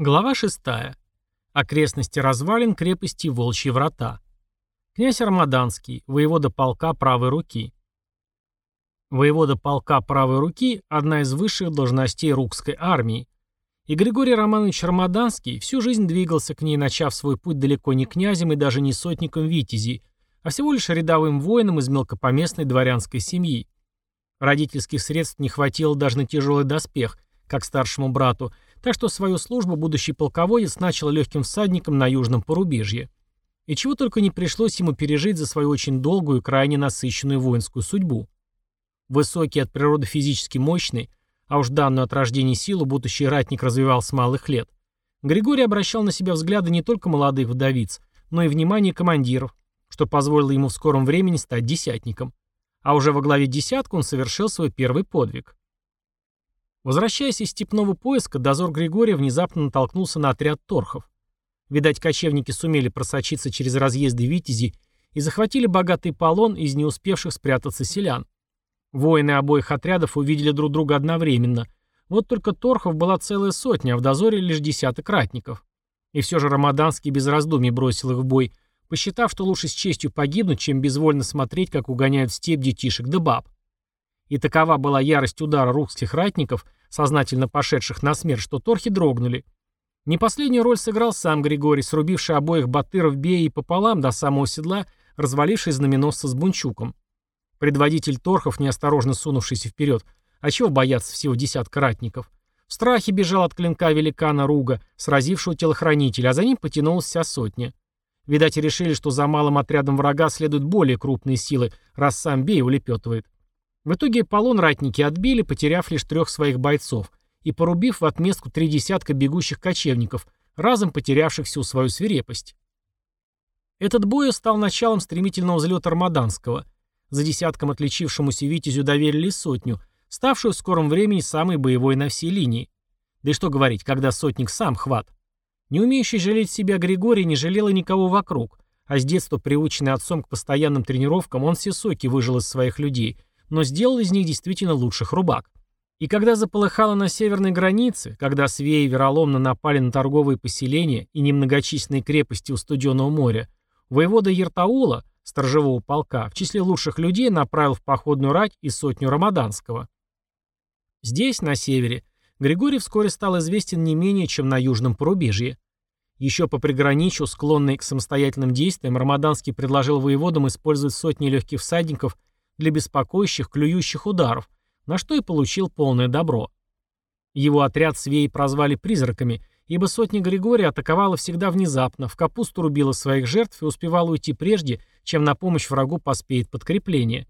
Глава 6. Окрестности развалин крепости Волчьи врата. Князь Армаданский, воевода полка правой руки. Воевода полка правой руки – одна из высших должностей рукской армии. И Григорий Романович Армаданский всю жизнь двигался к ней, начав свой путь далеко не князем и даже не сотником витязей, а всего лишь рядовым воином из мелкопоместной дворянской семьи. Родительских средств не хватило даже на тяжелый доспех, как старшему брату – так что свою службу будущий полководец начал легким всадником на южном порубежье. И чего только не пришлось ему пережить за свою очень долгую и крайне насыщенную воинскую судьбу. Высокий от природы физически мощный, а уж данную от рождения силу будущий ратник развивал с малых лет, Григорий обращал на себя взгляды не только молодых вдовиц, но и внимание командиров, что позволило ему в скором времени стать десятником. А уже во главе десятка он совершил свой первый подвиг. Возвращаясь из степного поиска, дозор Григория внезапно натолкнулся на отряд торхов. Видать, кочевники сумели просочиться через разъезды Витязи и захватили богатый полон из не успевших спрятаться селян. Воины обоих отрядов увидели друг друга одновременно. Вот только торхов была целая сотня, а в дозоре лишь десяток ратников. И все же Рамаданский без раздумий бросил их в бой, посчитав, что лучше с честью погибнуть, чем безвольно смотреть, как угоняют степь детишек да баб. И такова была ярость удара русских ратников – сознательно пошедших на смерть, что торхи дрогнули. Не последнюю роль сыграл сам Григорий, срубивший обоих батыров беи пополам до самого седла, разваливший знаменосца с бунчуком. Предводитель торхов, неосторожно сунувшийся вперед, а чего бояться всего десятка ратников, в страхе бежал от клинка великана Руга, сразившего телохранителя, а за ним потянулась вся сотня. Видать, решили, что за малым отрядом врага следуют более крупные силы, раз сам бей улепетывает. В итоге полон ратники отбили, потеряв лишь трех своих бойцов и порубив в отместку три десятка бегущих кочевников, разом потерявших всю свою свирепость. Этот бой стал началом стремительного взлета Армаданского. За десятком отличившемуся Витязю доверили сотню, ставшую в скором времени самой боевой на всей линии. Да и что говорить, когда сотник сам хват. Не умеющий жалеть себя Григорий не жалел и никого вокруг, а с детства приученный отцом к постоянным тренировкам он все соки выжил из своих людей – но сделал из них действительно лучших рубак. И когда заполыхало на северной границе, когда свеи вероломно напали на торговые поселения и немногочисленные крепости у Студенного моря, воевода Ертаула, сторожевого полка, в числе лучших людей направил в походную рать и сотню Рамаданского. Здесь, на севере, Григорий вскоре стал известен не менее, чем на южном порубежье. Еще по приграничью, склонный к самостоятельным действиям, Рамаданский предложил воеводам использовать сотни легких всадников для беспокоящих, клюющих ударов, на что и получил полное добро. Его отряд свеи прозвали призраками, ибо сотня Григория атаковала всегда внезапно, в капусту рубила своих жертв и успевала уйти прежде, чем на помощь врагу поспеет подкрепление.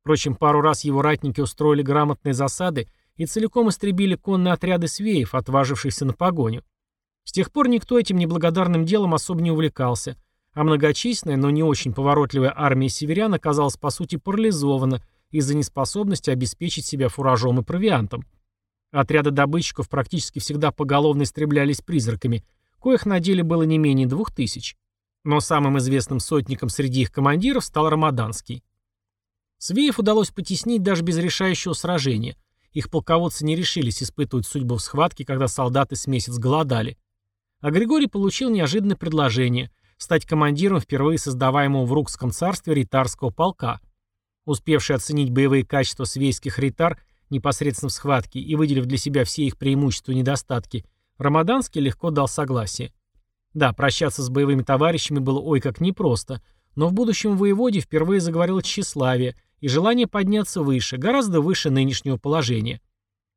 Впрочем, пару раз его ратники устроили грамотные засады и целиком истребили конные отряды свеев, отважившихся на погоню. С тех пор никто этим неблагодарным делом особо не увлекался – а многочисленная, но не очень поворотливая армия северян оказалась по сути парализована из-за неспособности обеспечить себя фуражом и провиантом. Отряды добытчиков практически всегда поголовно истреблялись призраками, коих на деле было не менее двух тысяч. Но самым известным сотником среди их командиров стал Рамаданский. Свеев удалось потеснить даже без решающего сражения. Их полководцы не решились испытывать судьбу в схватке, когда солдаты с месяц голодали. А Григорий получил неожиданное предложение – стать командиром впервые создаваемого в Рукском царстве ритарского полка. Успевший оценить боевые качества свейских ритар непосредственно в схватке и выделив для себя все их преимущества и недостатки, Рамаданский легко дал согласие. Да, прощаться с боевыми товарищами было ой как непросто, но в будущем воеводе впервые заговорил тщеславие и желание подняться выше, гораздо выше нынешнего положения.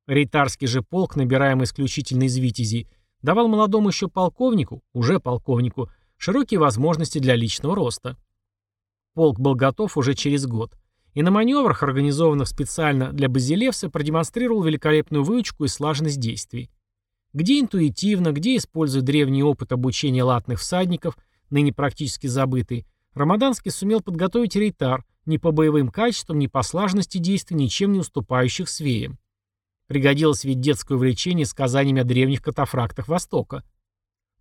Ритарский же полк, набираемый исключительно из витязей, давал молодому еще полковнику, уже полковнику, широкие возможности для личного роста. Полк был готов уже через год, и на маневрах, организованных специально для Базилевса, продемонстрировал великолепную выучку и слаженность действий. Где интуитивно, где используя древний опыт обучения латных всадников, ныне практически забытый, Рамаданский сумел подготовить рейтар, ни по боевым качествам, ни по слаженности действий, ничем не уступающих свеям. Пригодилось ведь детское увлечение сказаниями о древних катафрактах Востока.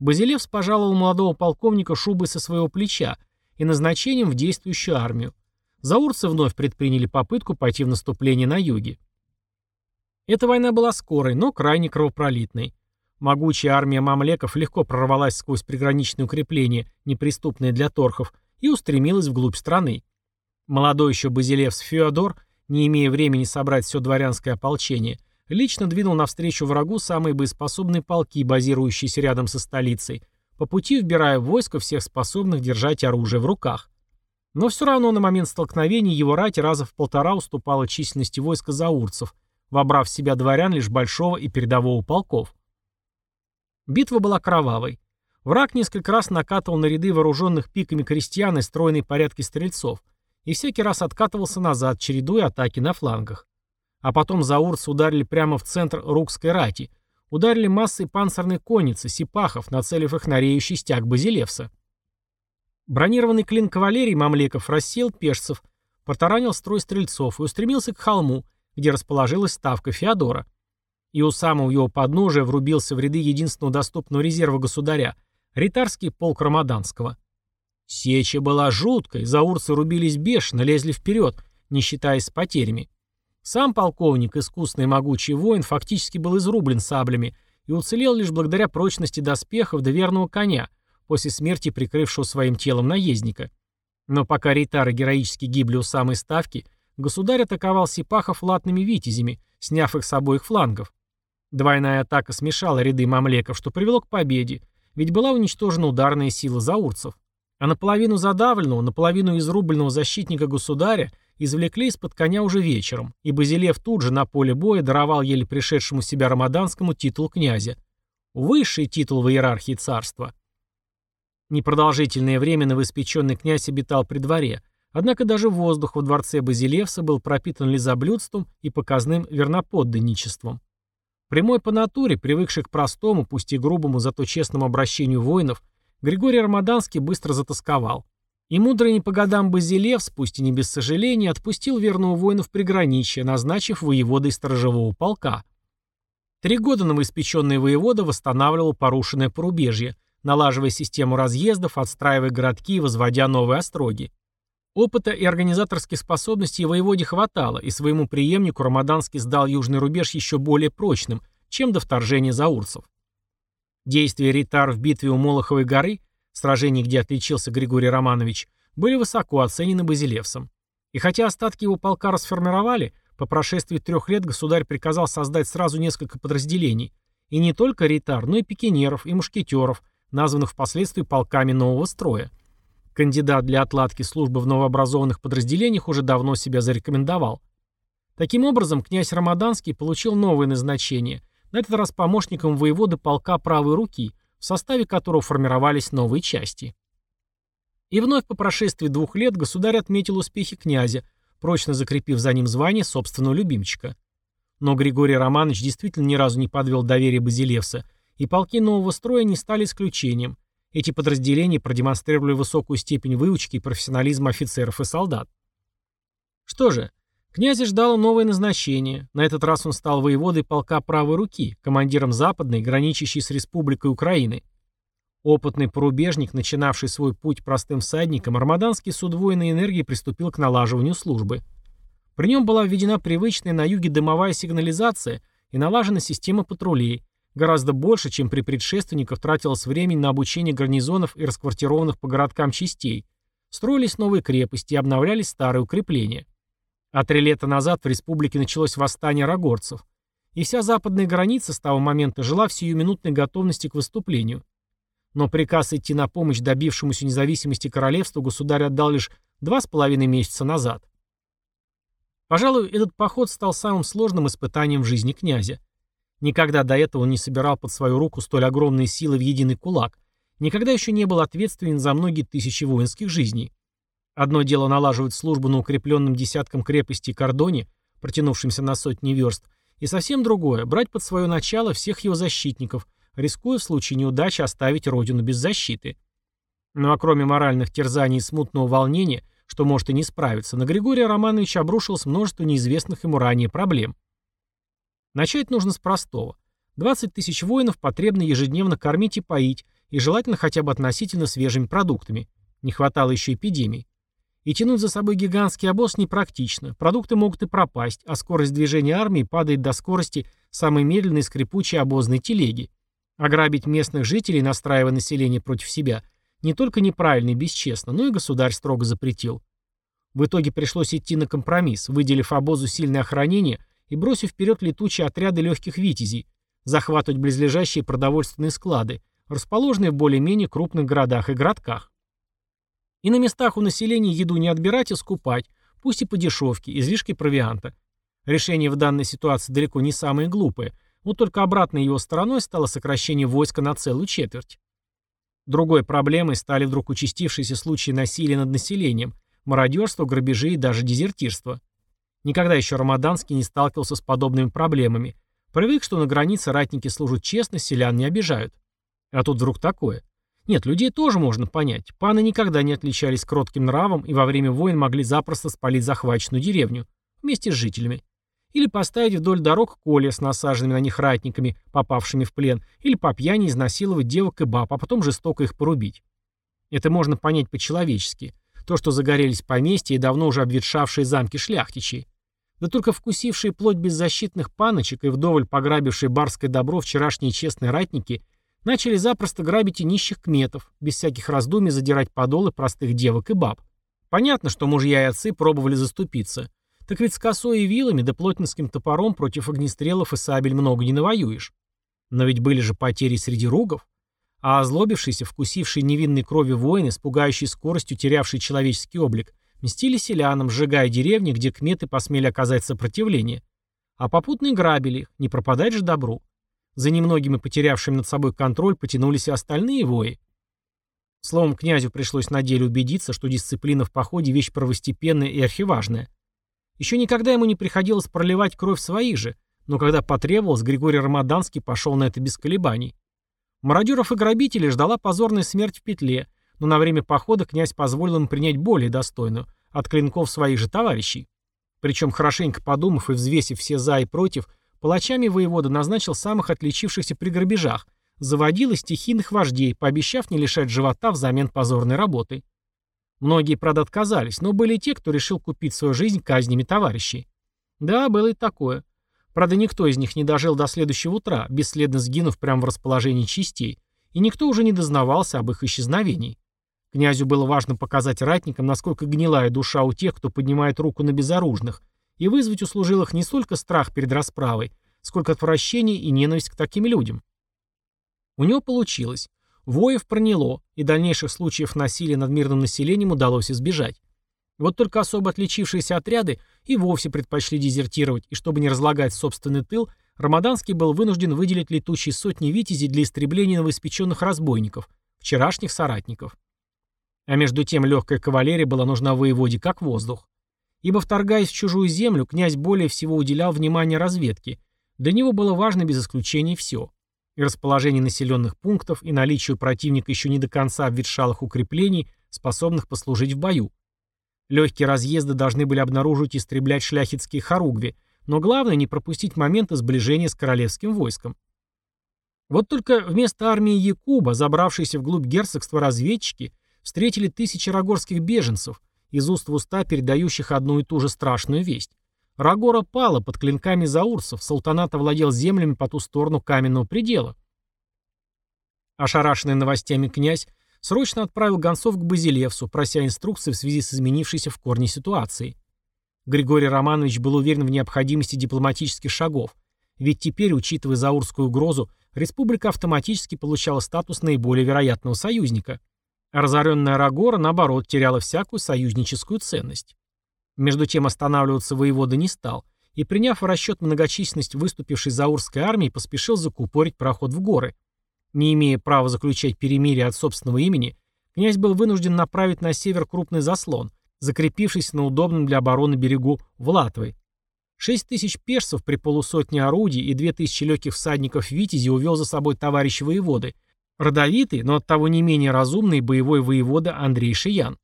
Базилевс пожаловал молодого полковника шубой со своего плеча и назначением в действующую армию. Заурцы вновь предприняли попытку пойти в наступление на юге. Эта война была скорой, но крайне кровопролитной. Могучая армия мамлеков легко прорвалась сквозь приграничные укрепления, неприступные для торхов, и устремилась вглубь страны. Молодой еще Базилевс Феодор, не имея времени собрать все дворянское ополчение, лично двинул навстречу врагу самые боеспособные полки, базирующиеся рядом со столицей, по пути вбирая войско всех способных держать оружие в руках. Но все равно на момент столкновения его рать раза в полтора уступала численности войска заурцев, вобрав в себя дворян лишь большого и передового полков. Битва была кровавой. Враг несколько раз накатывал на ряды вооруженных пиками крестьян и стройной порядки стрельцов, и всякий раз откатывался назад, чередуя атаки на флангах. А потом заурцы ударили прямо в центр Рукской рати, ударили массой панцирной конницы, сипахов, нацелив их на реющий стяг Базилевса. Бронированный клин кавалерии мамлеков рассеял пешцев, протаранил строй стрельцов и устремился к холму, где расположилась ставка Феодора и у самого его подножия врубился в ряды единственного доступного резерва государя – ритарский полк Рамаданского. Сеча была жуткой, заурцы рубились бешено, лезли вперед, не считаясь с потерями. Сам полковник, искусный и могучий воин, фактически был изрублен саблями и уцелел лишь благодаря прочности доспехов до верного коня, после смерти прикрывшего своим телом наездника. Но пока ритары героически гибли у самой ставки, государь атаковал сипахов латными витязями, сняв их с обоих флангов. Двойная атака смешала ряды мамлеков, что привело к победе, ведь была уничтожена ударная сила заурцев. А наполовину задавленного, наполовину изрубленного защитника государя извлекли из-под коня уже вечером, и Базилев тут же на поле боя даровал еле пришедшему себя рамаданскому титул князя. Высший титул в иерархии царства. Непродолжительное время новоиспеченный князь обитал при дворе, однако даже воздух во дворце Базилевса был пропитан лизоблюдством и показным верноподданничеством. Прямой по натуре, привыкший к простому, пусть и грубому, зато честному обращению воинов, Григорий Армаданский быстро затасковал. И мудрый не по годам Базилевс, пусть и не без сожаления, отпустил верного воина в приграничье, назначив воеводой сторожевого полка. Три года новоиспеченный воевода восстанавливал порушенное порубежье, налаживая систему разъездов, отстраивая городки и возводя новые остроги. Опыта и организаторских способностей воеводе хватало, и своему преемнику Рамаданский сдал южный рубеж еще более прочным, чем до вторжения заурцев. Действия Ритар в битве у Молоховой горы, сражении, где отличился Григорий Романович, были высоко оценены Базилевсом. И хотя остатки его полка расформировали, по прошествии трех лет государь приказал создать сразу несколько подразделений, и не только Ритар, но и пикинеров, и мушкетеров, названных впоследствии полками нового строя. Кандидат для отладки службы в новообразованных подразделениях уже давно себя зарекомендовал. Таким образом, князь Рамаданский получил новое назначение, на этот раз помощником воеводы полка правой руки, в составе которого формировались новые части. И вновь по прошествии двух лет государь отметил успехи князя, прочно закрепив за ним звание собственного любимчика. Но Григорий Романович действительно ни разу не подвел доверие Базилевса, и полки нового строя не стали исключением, эти подразделения продемонстрировали высокую степень выучки и профессионализма офицеров и солдат. Что же, князя ждало новое назначение. На этот раз он стал воеводой полка правой руки, командиром западной, граничащей с Республикой Украины. Опытный порубежник, начинавший свой путь простым всадником, Армаданский с удвоенной энергией приступил к налаживанию службы. При нем была введена привычная на юге дымовая сигнализация и налажена система патрулей, Гораздо больше, чем при предшественниках, тратилось времени на обучение гарнизонов и расквартированных по городкам частей. Строились новые крепости и обновлялись старые укрепления. А три лета назад в республике началось восстание рогорцев. И вся западная граница с того момента жила в сиюминутной готовности к выступлению. Но приказ идти на помощь добившемуся независимости королевству государь отдал лишь два с половиной месяца назад. Пожалуй, этот поход стал самым сложным испытанием в жизни князя. Никогда до этого он не собирал под свою руку столь огромные силы в единый кулак. Никогда еще не был ответственен за многие тысячи воинских жизней. Одно дело налаживать службу на укрепленном десятком крепости и кордоне, протянувшемся на сотни верст, и совсем другое – брать под свое начало всех его защитников, рискуя в случае неудачи оставить родину без защиты. Ну а кроме моральных терзаний и смутного волнения, что может и не справиться, на Григория Романовича обрушилось множество неизвестных ему ранее проблем. Начать нужно с простого. 20 тысяч воинов потребно ежедневно кормить и поить, и желательно хотя бы относительно свежими продуктами. Не хватало еще эпидемий. И тянуть за собой гигантский обоз непрактично. Продукты могут и пропасть, а скорость движения армии падает до скорости самой медленной скрипучей обозной телеги. Ограбить местных жителей, настраивая население против себя, не только неправильно и бесчестно, но и государь строго запретил. В итоге пришлось идти на компромисс, выделив обозу сильное охранение и бросив вперед летучие отряды легких витязей, захватывать близлежащие продовольственные склады, расположенные в более-менее крупных городах и городках. И на местах у населения еду не отбирать, а скупать, пусть и по дешевке, излишки провианта. Решение в данной ситуации далеко не самое глупое, но только обратной его стороной стало сокращение войска на целую четверть. Другой проблемой стали вдруг участившиеся случаи насилия над населением, мародерство, грабежи и даже дезертирство. Никогда еще Рамаданский не сталкивался с подобными проблемами. Привык, что на границе ратники служат честно, селян не обижают. А тут вдруг такое. Нет, людей тоже можно понять. Паны никогда не отличались кротким нравом и во время войн могли запросто спалить захваченную деревню вместе с жителями. Или поставить вдоль дорог колья с насаженными на них ратниками, попавшими в плен, или по пьяни изнасиловать девок и баб, а потом жестоко их порубить. Это можно понять по-человечески. То, что загорелись поместья и давно уже обветшавшие замки шляхтичей. Да только вкусившие плоть беззащитных паночек и вдоволь пограбившие барское добро вчерашние честные ратники – Начали запросто грабить и нищих кметов, без всяких раздумий задирать подолы простых девок и баб. Понятно, что мужья и отцы пробовали заступиться. Так ведь с косой и вилами да плотницким топором против огнестрелов и сабель много не навоюешь. Но ведь были же потери среди ругов. А озлобившиеся, вкусившие невинной крови воины, с пугающей скоростью терявшие человеческий облик, мстили селянам, сжигая деревни, где кметы посмели оказать сопротивление. А попутно и грабили их, не пропадать же добру. За немногими потерявшими над собой контроль потянулись и остальные вои. Словом, князю пришлось на деле убедиться, что дисциплина в походе – вещь первостепенная и архиважная. Еще никогда ему не приходилось проливать кровь своих же, но когда потребовалось, Григорий Рамаданский пошел на это без колебаний. Мародеров и грабителей ждала позорная смерть в петле, но на время похода князь позволил им принять более достойную, от клинков своих же товарищей. Причем, хорошенько подумав и взвесив все «за» и «против», Палачами воевода назначил самых отличившихся при грабежах, заводил и стихийных вождей, пообещав не лишать живота взамен позорной работы. Многие, правда, отказались, но были те, кто решил купить свою жизнь казнями товарищей. Да, было и такое. Правда, никто из них не дожил до следующего утра, бесследно сгинув прямо в расположении частей, и никто уже не дознавался об их исчезновении. Князю было важно показать ратникам, насколько гнилая душа у тех, кто поднимает руку на безоружных, и вызвать у служилых не столько страх перед расправой, сколько отвращение и ненависть к таким людям. У него получилось. Воев проняло, и дальнейших случаев насилия над мирным населением удалось избежать. Вот только особо отличившиеся отряды и вовсе предпочли дезертировать, и чтобы не разлагать собственный тыл, Рамаданский был вынужден выделить летучие сотни витязей для истребления новоиспеченных разбойников, вчерашних соратников. А между тем легкая кавалерия была нужна воеводе как воздух. Ибо, вторгаясь в чужую землю, князь более всего уделял внимание разведке. Для него было важно без исключения все. И расположение населенных пунктов, и наличие у противника еще не до конца обветшалых укреплений, способных послужить в бою. Легкие разъезды должны были обнаружить и истреблять шляхетские хоругви, но главное не пропустить моменты сближения с королевским войском. Вот только вместо армии Якуба, забравшиеся вглубь герцогства разведчики, встретили тысячи рогорских беженцев – из уст в уста передающих одну и ту же страшную весть. Рагора пала под клинками заурцев, султанат овладел землями по ту сторону каменного предела. Ошарашенный новостями князь срочно отправил гонцов к Базилевсу, прося инструкции в связи с изменившейся в корне ситуацией. Григорий Романович был уверен в необходимости дипломатических шагов, ведь теперь, учитывая заурскую угрозу, республика автоматически получала статус наиболее вероятного союзника – разоренная Рагора, наоборот, теряла всякую союзническую ценность. Между тем останавливаться воевода не стал, и, приняв в расчет многочисленность выступившей заурской армии, поспешил закупорить проход в горы. Не имея права заключать перемирие от собственного имени, князь был вынужден направить на север крупный заслон, закрепившийся на удобном для обороны берегу Влатвы. Шесть тысяч персов при полусотне орудий и две тысячи легких всадников Витязи увел за собой товарищ воеводы, Родовитый, но оттого не менее разумный боевой воевода Андрей Шиян.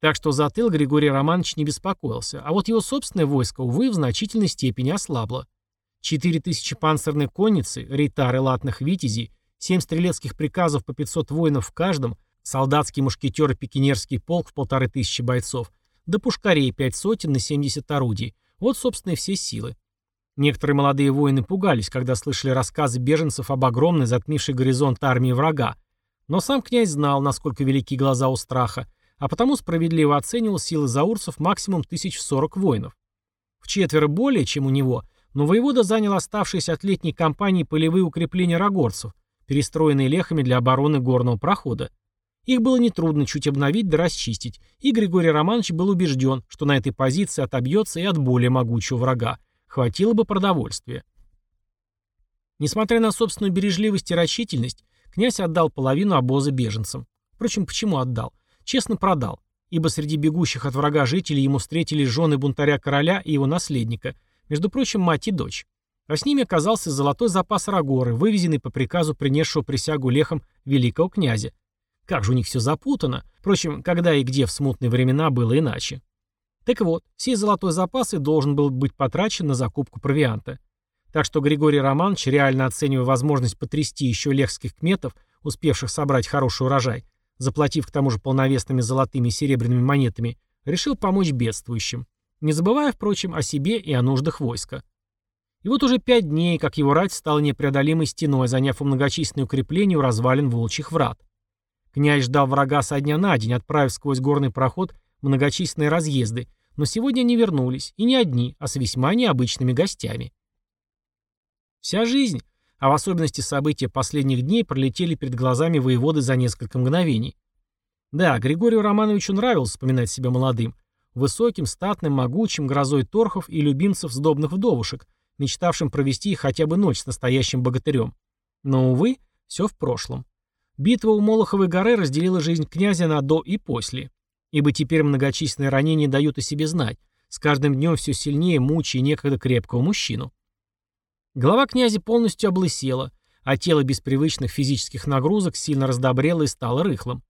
Так что за тыл Григорий Романович не беспокоился, а вот его собственное войско, увы, в значительной степени ослабло. Четыре тысячи панцирной конницы, рейтары латных витязей, семь стрелецких приказов по 500 воинов в каждом, солдатский мушкетер и пикинерский полк в полторы тысячи бойцов, да пушкарей пять сотен на 70 орудий. Вот, собственно, и все силы. Некоторые молодые воины пугались, когда слышали рассказы беженцев об огромной затмившей горизонт армии врага, но сам князь знал, насколько велики глаза у страха, а потому справедливо оценивал силы заурцев максимум 1040 воинов. В четверо более, чем у него, но воевода занял оставшиеся от летней кампании полевые укрепления рогорцев, перестроенные лехами для обороны горного прохода. Их было нетрудно чуть обновить да расчистить, и Григорий Романович был убежден, что на этой позиции отобьется и от более могучего врага. Хватило бы продовольствия. Несмотря на собственную бережливость и рачительность, князь отдал половину обоза беженцам. Впрочем, почему отдал? Честно продал, ибо среди бегущих от врага жителей ему встретились жены бунтаря короля и его наследника, между прочим, мать и дочь. А с ними оказался золотой запас рагоры, вывезенный по приказу принесшего присягу лехам великого князя, как же у них все запутано. Впрочем, когда и где в смутные времена было иначе. Так вот, сей золотой запас и должен был быть потрачен на закупку провианта. Так что Григорий Романович, реально оценивая возможность потрясти еще лехских кметов, успевших собрать хороший урожай, заплатив к тому же полновесными золотыми и серебряными монетами, решил помочь бедствующим, не забывая, впрочем, о себе и о нуждах войска. И вот уже пять дней, как его рать стала непреодолимой стеной, заняв у многочисленные укрепления у развалин волчьих врат. Князь ждал врага со дня на день, отправив сквозь горный проход многочисленные разъезды, но сегодня они вернулись, и не одни, а с весьма необычными гостями. Вся жизнь, а в особенности события последних дней, пролетели перед глазами воеводы за несколько мгновений. Да, Григорию Романовичу нравилось вспоминать себя молодым, высоким, статным, могучим, грозой торхов и любимцев сдобных вдовушек, мечтавшим провести хотя бы ночь с настоящим богатырем. Но, увы, все в прошлом. Битва у Молоховой горы разделила жизнь князя на до и после. Ибо теперь многочисленные ранения дают о себе знать, с каждым днем все сильнее мучая некогда крепкого мужчину. Голова князя полностью облысела, а тело без привычных физических нагрузок сильно раздобрело и стало рыхлым.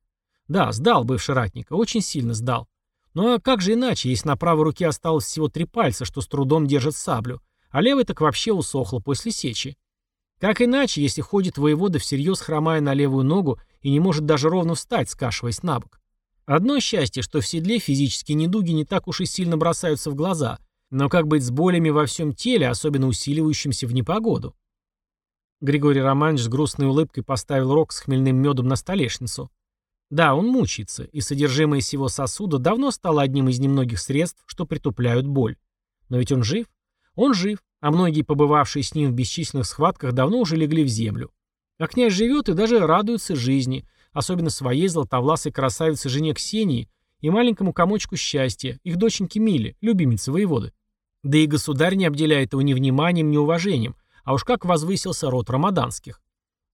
Да, сдал бывший ратника, очень сильно сдал. Но как же иначе, если на правой руке осталось всего три пальца, что с трудом держит саблю, а левый так вообще усохло после сечи. Как иначе, если ходит воевода всерьез хромая на левую ногу и не может даже ровно встать, скашиваясь на бок? Одно счастье, что в седле физические недуги не так уж и сильно бросаются в глаза, но как быть с болями во всем теле, особенно усиливающимся в непогоду? Григорий Романович с грустной улыбкой поставил рог с хмельным медом на столешницу. Да, он мучается, и содержимое сего сосуда давно стало одним из немногих средств, что притупляют боль. Но ведь он жив. Он жив, а многие, побывавшие с ним в бесчисленных схватках, давно уже легли в землю. А князь живет и даже радуется жизни, особенно своей золотовласой красавице жене Ксении и маленькому комочку счастья, их доченьке Миле, любимице воеводы. Да и государь не обделяет его ни вниманием, ни уважением, а уж как возвысился род рамаданских.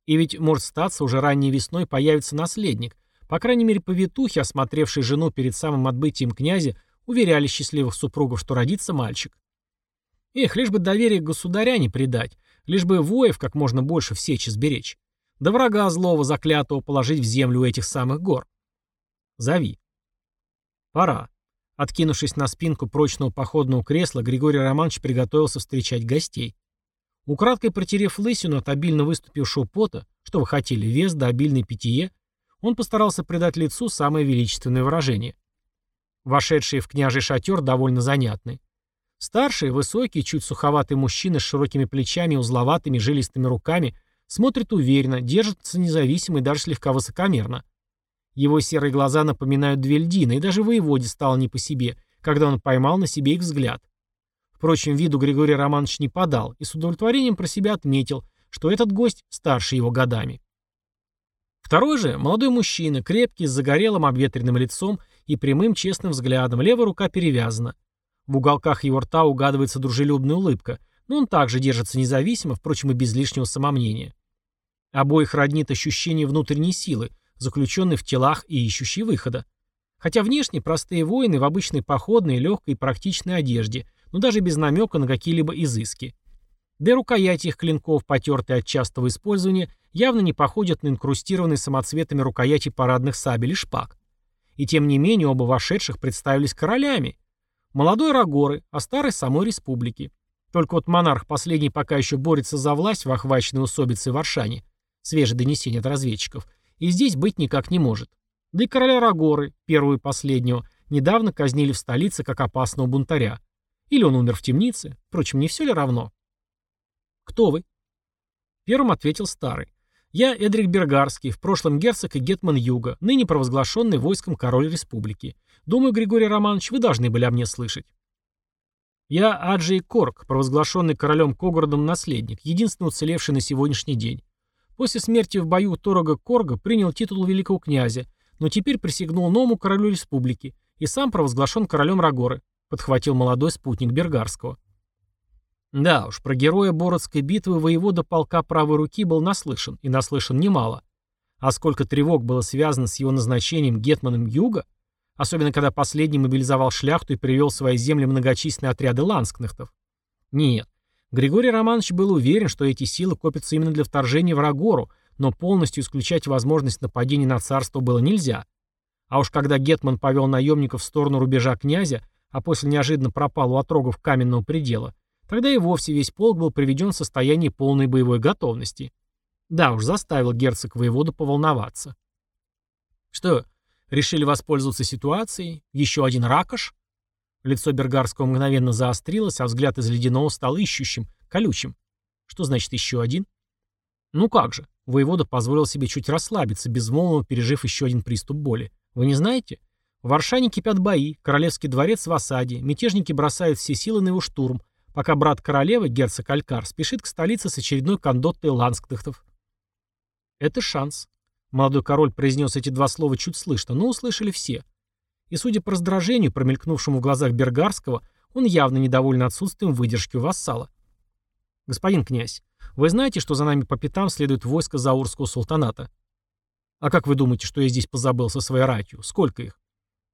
И ведь, может статься, уже ранней весной появится наследник. По крайней мере, повитухи, осмотревшие жену перед самым отбытием князя, уверяли счастливых супругов, что родится мальчик. Эх, лишь бы доверие государя не предать, лишь бы воев как можно больше в сече сберечь. Да врага злого заклятого положить в землю у этих самых гор. Зови. Пора. Откинувшись на спинку прочного походного кресла, Григорий Романович приготовился встречать гостей. Украдкой протерев лысину от обильно выступившего пота, что вы хотели, вес да обильное питье, он постарался придать лицу самое величественное выражение. Вошедшие в княжий шатер довольно занятны. Старший, высокий, чуть суховатый мужчина с широкими плечами узловатыми жилистыми руками смотрит уверенно, держится независимо и даже слегка высокомерно. Его серые глаза напоминают две льдины, и даже воеводе стало не по себе, когда он поймал на себе их взгляд. Впрочем, виду Григорий Романович не подал и с удовлетворением про себя отметил, что этот гость старше его годами. Второй же – молодой мужчина, крепкий, с загорелым обветренным лицом и прямым честным взглядом, левая рука перевязана – в уголках его рта угадывается дружелюбная улыбка, но он также держится независимо, впрочем, и без лишнего самомнения. Обоих роднит ощущение внутренней силы, заключенной в телах и ищущей выхода. Хотя внешне простые воины в обычной походной, легкой и практичной одежде, но даже без намека на какие-либо изыски. Да и рукояти их клинков, потертые от частого использования, явно не походят на инкрустированные самоцветами рукояти парадных сабель и шпаг. И тем не менее оба вошедших представились королями, Молодой Рагоры, а старый самой республики. Только вот монарх последний пока еще борется за власть в охваченной усобице Варшане. Свежее донесение от разведчиков. И здесь быть никак не может. Да и короля Рагоры, первого и последнего, недавно казнили в столице как опасного бунтаря. Или он умер в темнице. Впрочем, не все ли равно? «Кто вы?» Первым ответил старый. «Я Эдрик Бергарский, в прошлом герцог и гетман Юга, ныне провозглашенный войском король республики. Думаю, Григорий Романович, вы должны были о мне слышать». «Я Аджей Корк, провозглашенный королем Когородом наследник, единственный уцелевший на сегодняшний день. После смерти в бою Торога Корга принял титул великого князя, но теперь присягнул новому королю республики и сам провозглашен королем Рагоры», подхватил молодой спутник Бергарского. Да уж, про героя Бородской битвы воевода полка правой руки был наслышан, и наслышан немало. А сколько тревог было связано с его назначением гетманом Юга, особенно когда последний мобилизовал шляхту и привел в свои земли многочисленные отряды ланскнехтов. Нет, Григорий Романович был уверен, что эти силы копятся именно для вторжения в Рагору, но полностью исключать возможность нападения на царство было нельзя. А уж когда Гетман повел наемников в сторону рубежа князя, а после неожиданно пропал у отрогов каменного предела, Тогда и вовсе весь полк был приведен в состояние полной боевой готовности. Да уж, заставил герцог воеводу поволноваться. Что, решили воспользоваться ситуацией? Еще один ракош? Лицо Бергарского мгновенно заострилось, а взгляд из ледяного стал ищущим, колючим. Что значит еще один? Ну как же, воевода позволил себе чуть расслабиться, безмолвно пережив еще один приступ боли. Вы не знаете? В Варшане кипят бои, королевский дворец в осаде, мятежники бросают все силы на его штурм, пока брат королевы, герцог Алькар, спешит к столице с очередной кондоттой ланскдыхтов. Это шанс. Молодой король произнес эти два слова чуть слышно, но услышали все. И судя по раздражению, промелькнувшему в глазах Бергарского, он явно недоволен отсутствием выдержки у вассала. «Господин князь, вы знаете, что за нами по пятам следует войско Заурского султаната? А как вы думаете, что я здесь позабыл со своей ратью? Сколько их?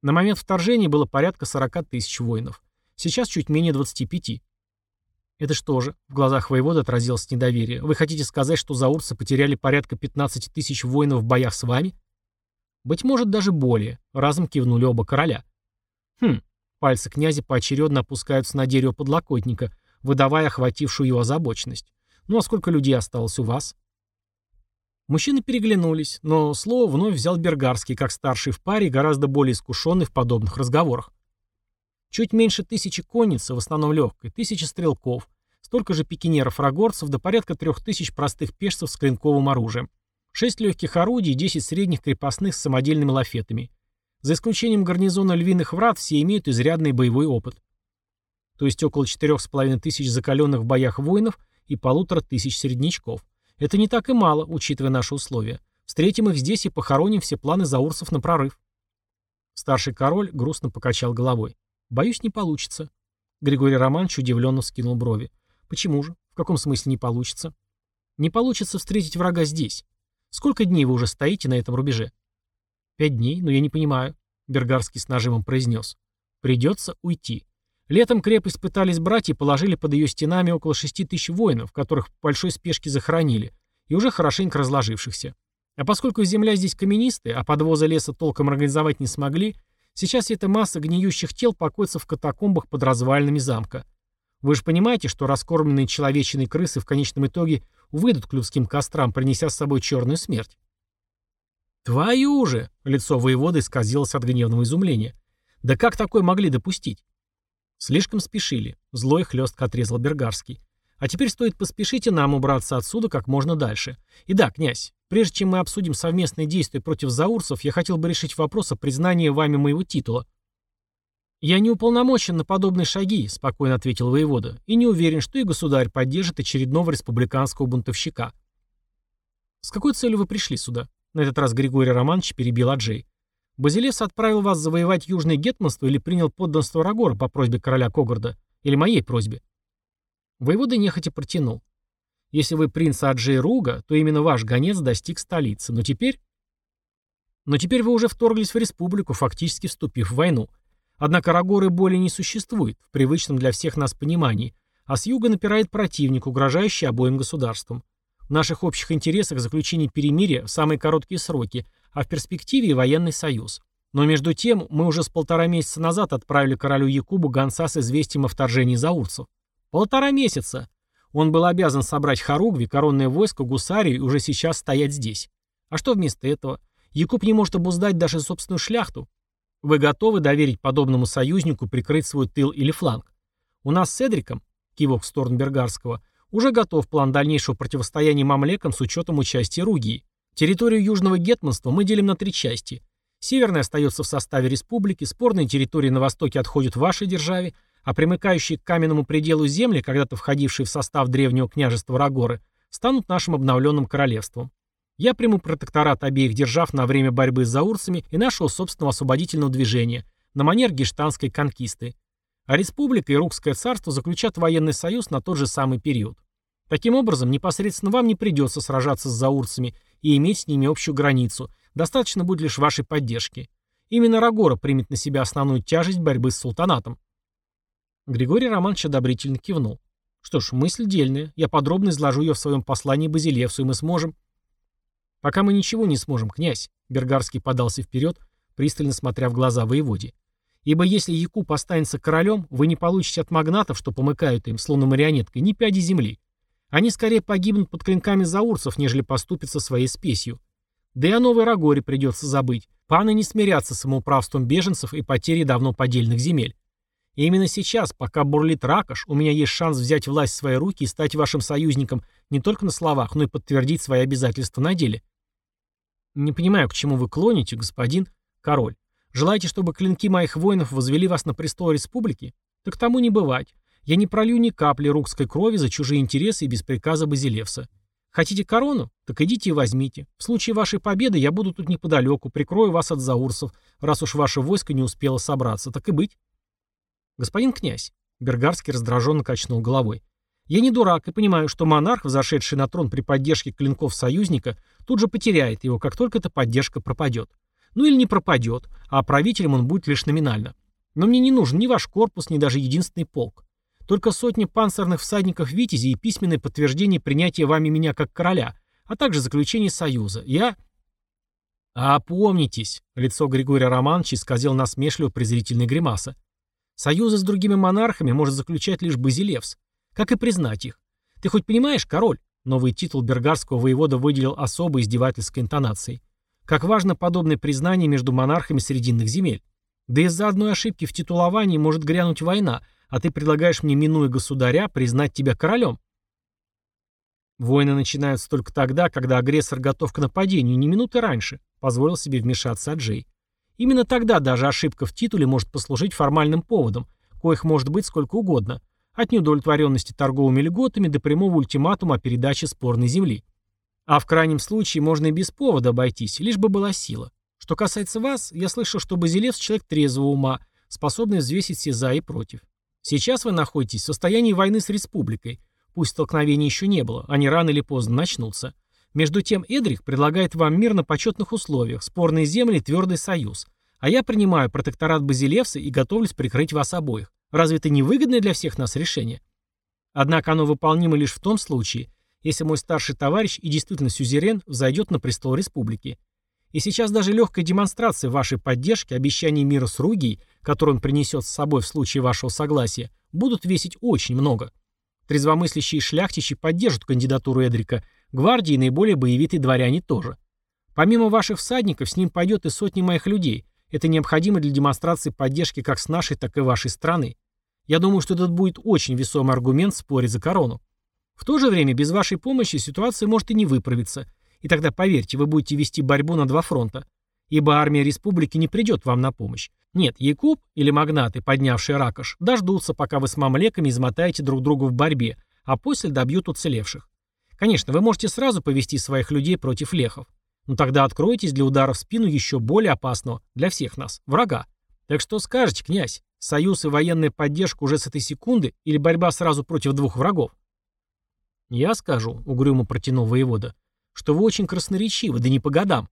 На момент вторжения было порядка 40 тысяч воинов. Сейчас чуть менее 25. «Это что же?» — в глазах воевода отразилось недоверие. «Вы хотите сказать, что заурцы потеряли порядка 15 тысяч воинов в боях с вами?» «Быть может, даже более», — разом кивнули оба короля. «Хм». Пальцы князя поочередно опускаются на дерево подлокотника, выдавая охватившую его озабоченность. «Ну а сколько людей осталось у вас?» Мужчины переглянулись, но слово вновь взял Бергарский, как старший в паре гораздо более искушенный в подобных разговорах. Чуть меньше тысячи конницы, в основном легкой, тысячи стрелков, столько же пикинеров-рогорцев до порядка трех тысяч простых пешцев с клинковым оружием, шесть легких орудий и десять средних крепостных с самодельными лафетами. За исключением гарнизона львиных врат все имеют изрядный боевой опыт. То есть около четырех с половиной тысяч закаленных в боях воинов и полутора тысяч среднячков. Это не так и мало, учитывая наши условия. Встретим их здесь и похороним все планы заурцев на прорыв. Старший король грустно покачал головой. Боюсь, не получится. Григорий Романович удивленно вскинул брови. Почему же? В каком смысле не получится? Не получится встретить врага здесь. Сколько дней вы уже стоите на этом рубеже? Пять дней, но я не понимаю. Бергарский с нажимом произнес. Придется уйти. Летом крепость пытались брать и положили под ее стенами около шести тысяч воинов, которых в большой спешке захоронили, и уже хорошенько разложившихся. А поскольку земля здесь каменистая, а подвоза леса толком организовать не смогли, Сейчас эта масса гниющих тел покоится в катакомбах под развалинами замка. Вы же понимаете, что раскормленные человечиной крысы в конечном итоге выйдут к людским кострам, принеся с собой черную смерть. «Твою же!» — лицо воевода исказилось от гневного изумления. «Да как такое могли допустить?» «Слишком спешили», — злой хлестко отрезал Бергарский. «А теперь стоит поспешить и нам убраться отсюда как можно дальше. И да, князь, Прежде чем мы обсудим совместные действия против заурцев, я хотел бы решить вопрос о признании вами моего титула. «Я не уполномочен на подобные шаги», — спокойно ответил воевода, «и не уверен, что и государь поддержит очередного республиканского бунтовщика». «С какой целью вы пришли сюда?» На этот раз Григорий Романович перебил Аджей. «Базилевс отправил вас завоевать Южное Гетманство или принял подданство Рагора по просьбе короля Когорда? Или моей просьбе?» Воевода нехотя протянул. Если вы принц Аджей Руга, то именно ваш гонец достиг столицы. Но теперь... Но теперь вы уже вторглись в республику, фактически вступив в войну. Однако Рагоры более не существует, в привычном для всех нас понимании, а с юга напирает противник, угрожающий обоим государствам. В наших общих интересах заключение перемирия в самые короткие сроки, а в перспективе и военный союз. Но между тем мы уже с полтора месяца назад отправили королю Якубу гонца с известием о вторжении заурцев. Полтора месяца! Он был обязан собрать Харугви, коронное войско, гусарию и уже сейчас стоять здесь. А что вместо этого? Якуб не может обуздать даже собственную шляхту. Вы готовы доверить подобному союзнику прикрыть свой тыл или фланг? У нас с Эдриком, кивок в сторону Бергарского, Уже готов план дальнейшего противостояния мамлекам с учетом участия Ругии. Территорию Южного Гетманства мы делим на три части. Северная остается в составе республики, спорные территории на востоке отходят вашей державе, а примыкающие к каменному пределу земли, когда-то входившие в состав древнего княжества Рагоры, станут нашим обновленным королевством. Я приму протекторат обеих держав на время борьбы с заурцами и нашего собственного освободительного движения, на манер гештанской конкисты. А республика и Рукское царство заключат военный союз на тот же самый период. Таким образом, непосредственно вам не придется сражаться с заурцами и иметь с ними общую границу, достаточно будет лишь вашей поддержки. Именно Рагора примет на себя основную тяжесть борьбы с султанатом. Григорий Романович одобрительно кивнул. Что ж, мысль дельная. Я подробно изложу ее в своем послании Базилевсу, и мы сможем... Пока мы ничего не сможем, князь. Бергарский подался вперед, пристально смотря в глаза воеводе. Ибо если Якуб останется королем, вы не получите от магнатов, что помыкают им, словно марионеткой, ни пяди земли. Они скорее погибнут под клинками заурцев, нежели поступятся своей спесью. Да и о Новой Рагоре придется забыть. Паны не смирятся с самоуправством беженцев и потерей давно подельных земель. И именно сейчас, пока бурлит ракош, у меня есть шанс взять власть в свои руки и стать вашим союзником не только на словах, но и подтвердить свои обязательства на деле. Не понимаю, к чему вы клоните, господин король. Желаете, чтобы клинки моих воинов возвели вас на престол республики? Так тому не бывать. Я не пролью ни капли рукской крови за чужие интересы и без приказа Базилевса. Хотите корону? Так идите и возьмите. В случае вашей победы я буду тут неподалеку, прикрою вас от заурсов, раз уж ваше войско не успело собраться. Так и быть. «Господин князь», — Бергарский раздраженно качнул головой, «я не дурак и понимаю, что монарх, взошедший на трон при поддержке клинков союзника, тут же потеряет его, как только эта поддержка пропадет. Ну или не пропадет, а правителем он будет лишь номинально. Но мне не нужен ни ваш корпус, ни даже единственный полк. Только сотни панцирных всадников Витязи и письменное подтверждение принятия вами меня как короля, а также заключение союза. Я...» «А опомнитесь!» — лицо Григория Романовича исказил насмешливо презрительной гримаса. Союзы с другими монархами может заключать лишь Базилевс. Как и признать их. Ты хоть понимаешь, король? Новый титул бергарского воевода выделил особой издевательской интонацией. Как важно подобное признание между монархами Срединных земель. Да из-за одной ошибки в титуловании может грянуть война, а ты предлагаешь мне, минуя государя, признать тебя королем. Войны начинаются только тогда, когда агрессор готов к нападению, не минуты раньше, позволил себе вмешаться Аджей. Именно тогда даже ошибка в титуле может послужить формальным поводом, коих может быть сколько угодно, от неудовлетворенности торговыми льготами до прямого ультиматума о передаче спорной земли. А в крайнем случае можно и без повода обойтись, лишь бы была сила. Что касается вас, я слышал, что Базилевс человек трезвого ума, способный взвесить все за и против. Сейчас вы находитесь в состоянии войны с республикой. Пусть столкновений еще не было, они рано или поздно начнутся. Между тем Эдрих предлагает вам мир на почетных условиях, спорные земли, твердый союз. А я принимаю протекторат Базилевса и готовлюсь прикрыть вас обоих. Разве это не выгодное для всех нас решение? Однако оно выполнимо лишь в том случае, если мой старший товарищ и действительно сюзерен взойдет на престол республики. И сейчас даже легкая демонстрация вашей поддержки, обещание мира с Ругией, который он принесет с собой в случае вашего согласия, будут весить очень много. Трезвомыслящие шляхтичи поддержат кандидатуру Эдрика, Гвардии и наиболее боевитые дворяне тоже. Помимо ваших всадников, с ним пойдет и сотни моих людей. Это необходимо для демонстрации поддержки как с нашей, так и вашей страны. Я думаю, что этот будет очень весомый аргумент в споре за корону. В то же время, без вашей помощи ситуация может и не выправиться. И тогда, поверьте, вы будете вести борьбу на два фронта. Ибо армия республики не придет вам на помощь. Нет, Якуб или магнаты, поднявшие ракош, дождутся, пока вы с мамлеками измотаете друг друга в борьбе, а после добьют уцелевших. Конечно, вы можете сразу повести своих людей против лехов. Но тогда откройтесь для удара в спину еще более опасного для всех нас, врага. Так что скажете, князь, союз и военная поддержка уже с этой секунды или борьба сразу против двух врагов? Я скажу, угрюмо протянул воевода, что вы очень красноречивы, да не по годам.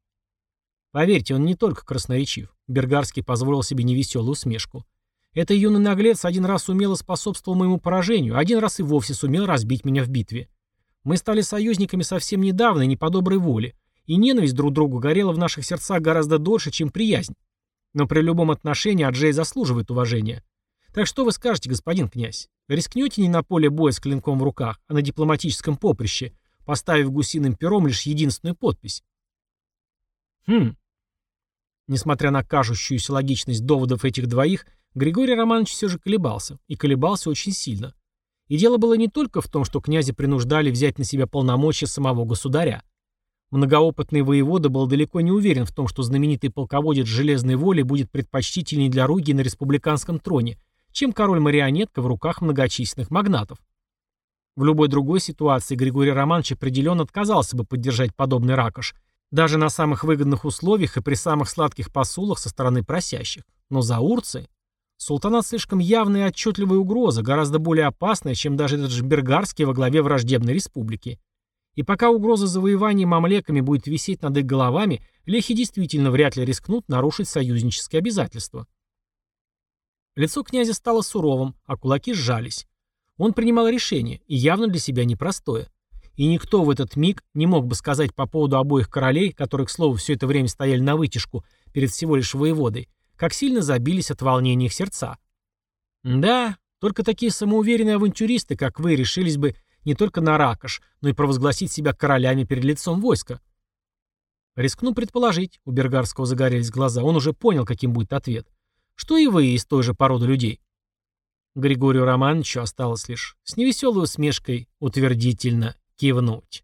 Поверьте, он не только красноречив. Бергарский позволил себе невеселую усмешку. Это юный наглец один раз умело способствовал моему поражению, один раз и вовсе сумел разбить меня в битве. Мы стали союзниками совсем недавно и не по доброй воле, и ненависть друг к другу горела в наших сердцах гораздо дольше, чем приязнь. Но при любом отношении Аджей заслуживает уважения. Так что вы скажете, господин князь? Рискнете не на поле боя с клинком в руках, а на дипломатическом поприще, поставив гусиным пером лишь единственную подпись? Хм. Несмотря на кажущуюся логичность доводов этих двоих, Григорий Романович все же колебался, и колебался очень сильно. И дело было не только в том, что князя принуждали взять на себя полномочия самого государя. Многоопытный воевода был далеко не уверен в том, что знаменитый полководец железной воли будет предпочтительней для Руги на республиканском троне, чем король-марионетка в руках многочисленных магнатов. В любой другой ситуации Григорий Романович определенно отказался бы поддержать подобный ракош, даже на самых выгодных условиях и при самых сладких посулах со стороны просящих. Но за урцы Султанат слишком явная и отчетливая угроза, гораздо более опасная, чем даже этот Жбергарский во главе враждебной республики. И пока угроза завоевания мамлеками будет висеть над их головами, лехи действительно вряд ли рискнут нарушить союзнические обязательства. Лицо князя стало суровым, а кулаки сжались. Он принимал решение, и явно для себя непростое. И никто в этот миг не мог бы сказать по поводу обоих королей, которые, к слову, все это время стояли на вытяжку перед всего лишь воеводой, как сильно забились от волнения их сердца. Да, только такие самоуверенные авантюристы, как вы, решились бы не только на ракош, но и провозгласить себя королями перед лицом войска. Рискну предположить, у Бергарского загорелись глаза, он уже понял, каким будет ответ. Что и вы из той же породы людей. Григорию Романовичу осталось лишь с невеселой усмешкой утвердительно кивнуть.